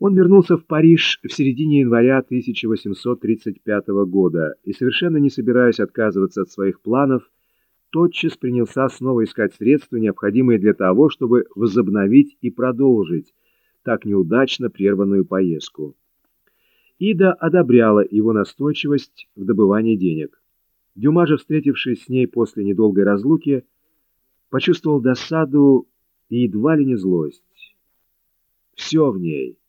Он вернулся в Париж в середине января 1835 года и, совершенно не собираясь отказываться от своих планов, тотчас принялся снова искать средства, необходимые для того, чтобы возобновить и продолжить так неудачно прерванную поездку. Ида одобряла его настойчивость в добывании денег. Дюма же, встретившись с ней после недолгой разлуки, почувствовал досаду и едва ли не злость. Все в ней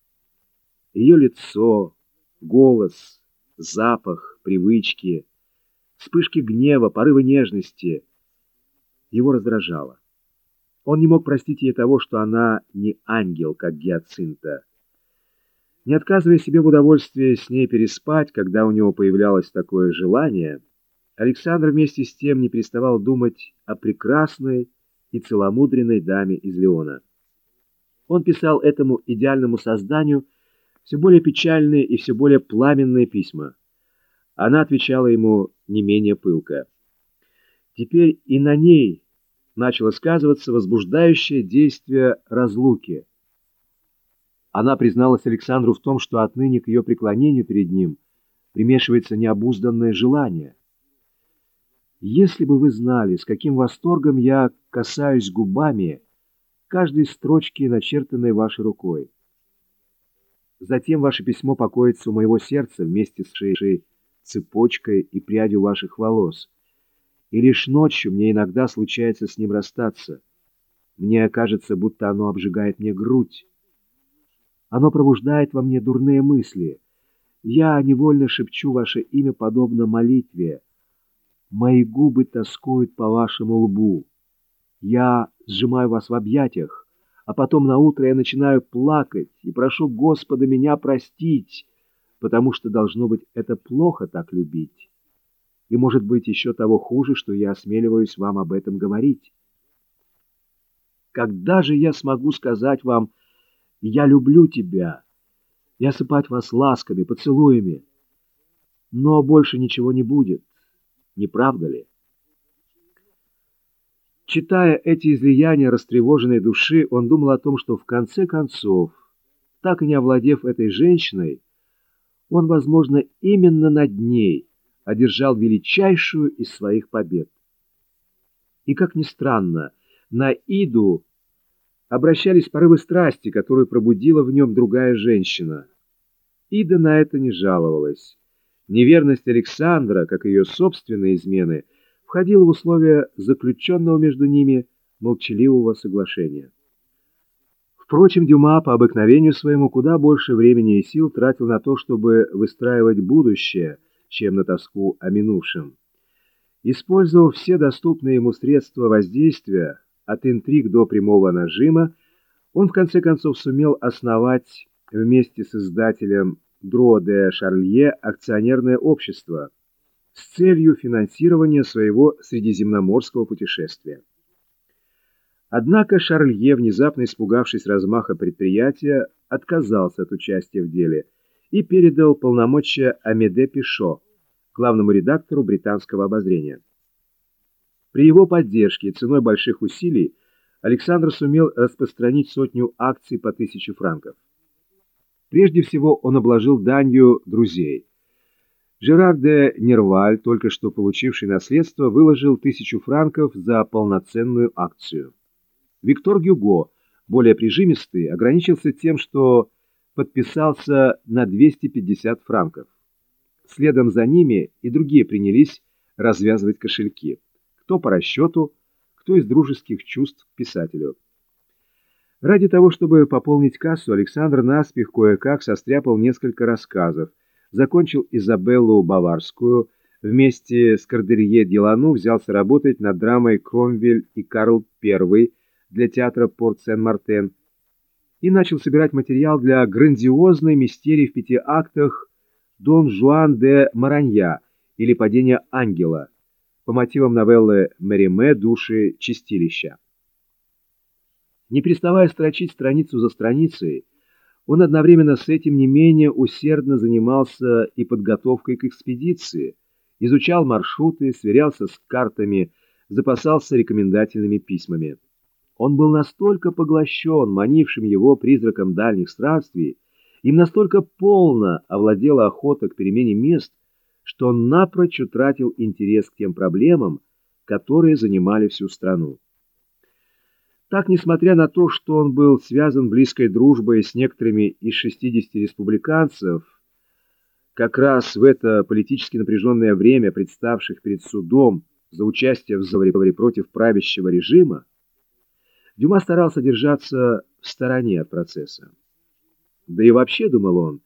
ее лицо, голос, запах, привычки, вспышки гнева, порывы нежности его раздражало. Он не мог простить ей того, что она не ангел, как Гиацинта. Не отказывая себе в удовольствии с ней переспать, когда у него появлялось такое желание, Александр вместе с тем не переставал думать о прекрасной и целомудренной даме из Леона. Он писал этому идеальному созданию все более печальные и все более пламенные письма. Она отвечала ему не менее пылко. Теперь и на ней начало сказываться возбуждающее действие разлуки. Она призналась Александру в том, что отныне к ее преклонению перед ним примешивается необузданное желание. «Если бы вы знали, с каким восторгом я касаюсь губами каждой строчки, начертанной вашей рукой, Затем ваше письмо покоится у моего сердца вместе с шеей, цепочкой и прядью ваших волос. И лишь ночью мне иногда случается с ним расстаться. Мне кажется, будто оно обжигает мне грудь. Оно пробуждает во мне дурные мысли. Я невольно шепчу ваше имя подобно молитве. Мои губы тоскуют по вашему лбу. Я сжимаю вас в объятиях а потом на утро я начинаю плакать и прошу Господа меня простить, потому что, должно быть, это плохо так любить. И, может быть, еще того хуже, что я осмеливаюсь вам об этом говорить. Когда же я смогу сказать вам «Я люблю тебя» и осыпать вас ласками, поцелуями? Но больше ничего не будет, не правда ли? Читая эти излияния растревоженной души, он думал о том, что в конце концов, так и не овладев этой женщиной, он, возможно, именно над ней одержал величайшую из своих побед. И, как ни странно, на Иду обращались порывы страсти, которую пробудила в нем другая женщина. Ида на это не жаловалась. Неверность Александра, как ее собственные измены – входило в условия заключенного между ними молчаливого соглашения. Впрочем, Дюма по обыкновению своему куда больше времени и сил тратил на то, чтобы выстраивать будущее, чем на тоску о минувшем. Использовав все доступные ему средства воздействия, от интриг до прямого нажима, он в конце концов сумел основать вместе с издателем Дро де Шарлье акционерное общество – с целью финансирования своего средиземноморского путешествия. Однако Шарлье, внезапно испугавшись размаха предприятия, отказался от участия в деле и передал полномочия Амеде Пишо, главному редактору британского обозрения. При его поддержке и ценой больших усилий Александр сумел распространить сотню акций по тысяче франков. Прежде всего он обложил данью друзей – Жерар де Нерваль, только что получивший наследство, выложил тысячу франков за полноценную акцию. Виктор Гюго, более прижимистый, ограничился тем, что подписался на 250 франков. Следом за ними и другие принялись развязывать кошельки. Кто по расчету, кто из дружеских чувств к писателю. Ради того, чтобы пополнить кассу, Александр наспех кое-как состряпал несколько рассказов, закончил Изабеллу Баварскую, вместе с Кардерье Дилану взялся работать над драмой «Кромвель и Карл I» для театра Порт-Сен-Мартен и начал собирать материал для грандиозной мистерии в пяти актах «Дон Жуан де Маранья» или «Падение ангела» по мотивам новеллы Мериме «Души чистилища». Не переставая строчить страницу за страницей, он одновременно с этим не менее усердно занимался и подготовкой к экспедиции, изучал маршруты, сверялся с картами, запасался рекомендательными письмами. Он был настолько поглощен манившим его призраком дальних странствий Им настолько полно овладела охота к перемене мест, что он напрочь утратил интерес к тем проблемам, которые занимали всю страну. Так, несмотря на то, что он был связан близкой дружбой с некоторыми из 60 республиканцев, как раз в это политически напряженное время представших перед судом за участие в заговоре против правящего режима, Дюма старался держаться в стороне от процесса. Да и вообще, думал он,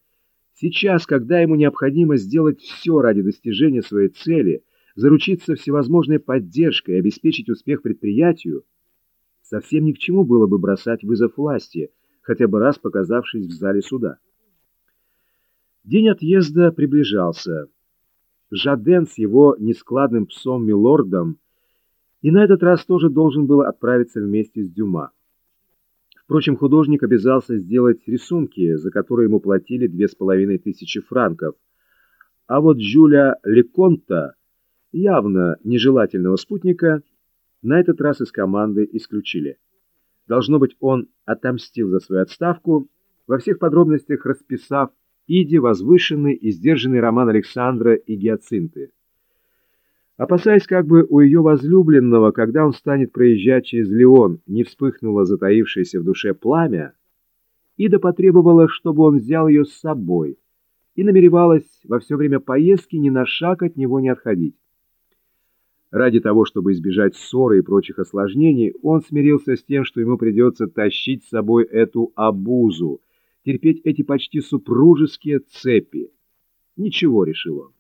сейчас, когда ему необходимо сделать все ради достижения своей цели, заручиться всевозможной поддержкой и обеспечить успех предприятию, совсем ни к чему было бы бросать вызов власти, хотя бы раз показавшись в зале суда. День отъезда приближался. Жаден с его нескладным псом Милордом и на этот раз тоже должен был отправиться вместе с Дюма. Впрочем, художник обязался сделать рисунки, за которые ему платили две с половиной тысячи франков. А вот Жюля Леконта, явно нежелательного спутника, на этот раз из команды исключили. Должно быть, он отомстил за свою отставку, во всех подробностях расписав Иде возвышенный и сдержанный роман Александра и Гиацинты. Опасаясь, как бы у ее возлюбленного, когда он станет проезжать через Леон, не вспыхнуло затаившееся в душе пламя, Ида потребовала, чтобы он взял ее с собой, и намеревалась во все время поездки ни на шаг от него не отходить. Ради того, чтобы избежать ссоры и прочих осложнений, он смирился с тем, что ему придется тащить с собой эту обузу, терпеть эти почти супружеские цепи. Ничего, решил он.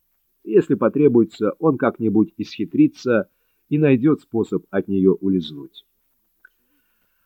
Если потребуется, он как-нибудь исхитрится и найдет способ от нее улизнуть.